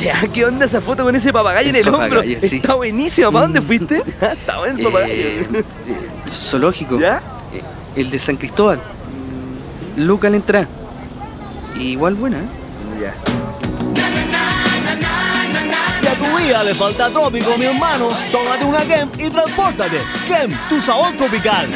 Ya, ah, ¿qué onda esa foto con ese papagayo en el hombro? Sí. Está buenísima. ¿Para dónde mm. fuiste? Ah, está bueno el papagayo. Eh, eh zoológico. ¿Ya? Eh, el de San Cristóbal. Luca la entrada. Igual buena, ¿eh? Ya. Si a tu vida le falta trópico, mi hermano, tómate una Gem y transpórtate. Gem, tu sabor tropical.